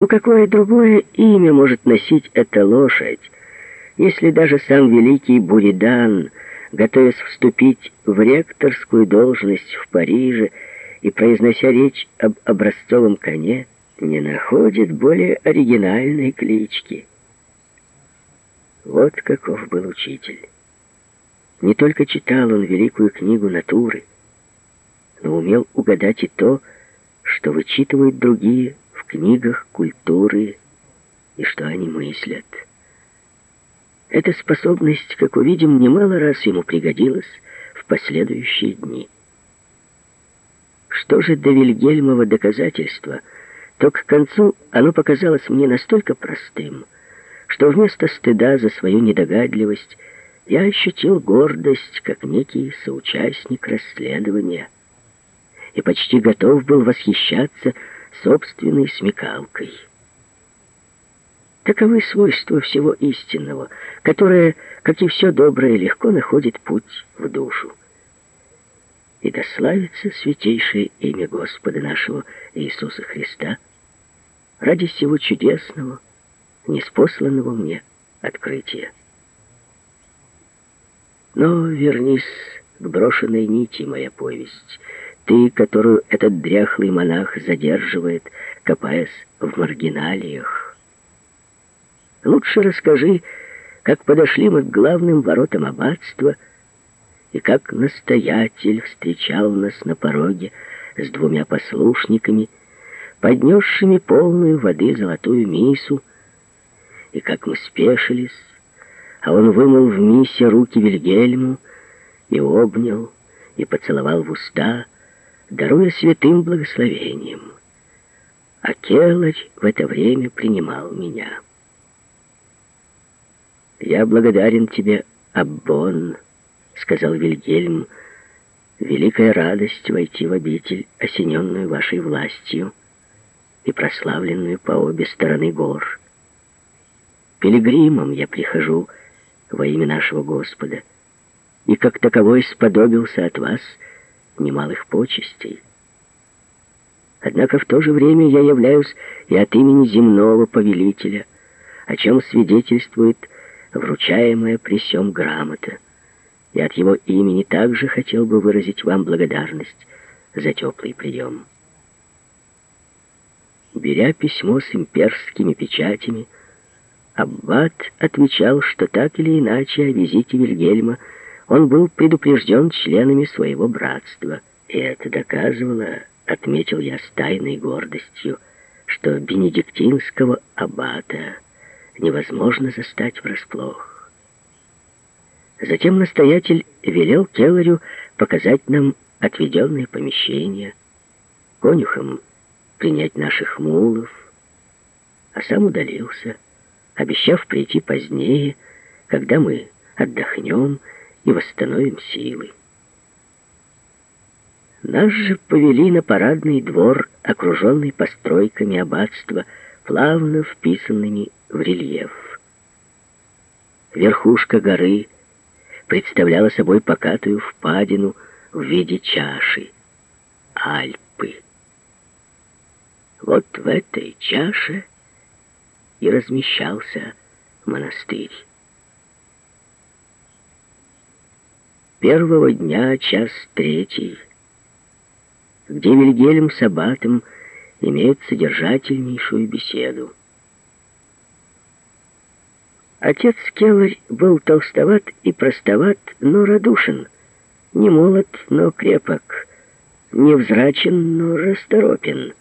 Ну какое другое имя может носить эта лошадь, если даже сам великий Буридан, готовясь вступить в ректорскую должность в Париже и произнося речь об образцовом коне, не находит более оригинальной клички? Вот каков был учитель. Не только читал он великую книгу натуры, но умел угадать и то, что вычитывают другие книгах культуры и что они мыслят. Эта способность, как увидим, немало раз ему пригодилась в последующие дни. Что же до Вильгельмова доказательства, то к концу оно показалось мне настолько простым, что вместо стыда за свою недогадливость я ощутил гордость, как некий соучастник расследования, и почти готов был восхищаться собственной смекалкой. Таковы свойства всего истинного, которое, как и все доброе, легко находит путь в душу. И дославится святейшее имя Господа нашего Иисуса Христа ради всего чудесного, неспосланного мне открытия. Но вернись к брошенной нити, моя повесть, ты, которую этот дряхлый монах задерживает, копаясь в маргиналиях. Лучше расскажи, как подошли мы к главным воротам аббатства, и как настоятель встречал нас на пороге с двумя послушниками, поднесшими полную воды золотую мису, и как мы спешились, а он вымыл в мисе руки Вильгельму и обнял, и поцеловал в уста, даруя святым благословением. А Келарь в это время принимал меня. «Я благодарен тебе, Аббон», — сказал Вильгельм, «великая радость войти в обитель, осененную вашей властью и прославленную по обе стороны гор. Пилигримом я прихожу во имя нашего Господа, и как таковой сподобился от вас — немалых почестей. Однако в то же время я являюсь и от имени земного повелителя, о чем свидетельствует вручаемая при сём грамота. И от его имени также хотел бы выразить вам благодарность за теплый прием. Беря письмо с имперскими печатями, Аббат отвечал, что так или иначе о визите Вильгельма он был предупрежден членами своего братства. И это доказывало, отметил я с тайной гордостью, что бенедиктинского аббата невозможно застать врасплох. Затем настоятель велел Келларю показать нам отведенные помещения, конюхам принять наших мулов, а сам удалился, обещав прийти позднее, когда мы отдохнем и восстановим силы. Нас же повели на парадный двор, окруженный постройками аббатства, плавно вписанными в рельеф. Верхушка горы представляла собой покатую впадину в виде чаши, Альпы. Вот в этой чаше и размещался монастырь. Первого дня, час третий, где Вильгельм с Аббатом имеют содержательнейшую беседу. Отец Келларь был толстоват и простоват, но радушен, не молод, но крепок, невзрачен, но расторопен.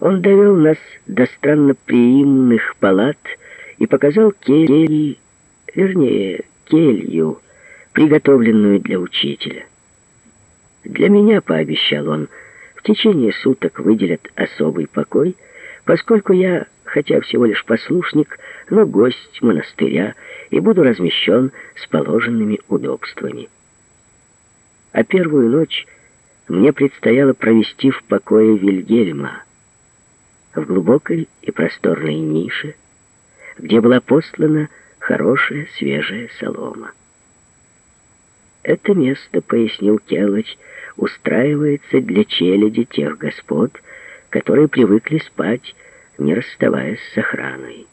Он довел нас до странно приимных палат и показал кельи, вернее, келью, приготовленную для учителя. Для меня, пообещал он, в течение суток выделят особый покой, поскольку я, хотя всего лишь послушник, но гость монастыря и буду размещен с положенными удобствами. А первую ночь мне предстояло провести в покое Вильгельма, в глубокой и просторной нише, где была послана хорошая свежая солома. Это место, пояснил Келыч, устраивается для челяди тех господ, которые привыкли спать не расставаясь с охраной.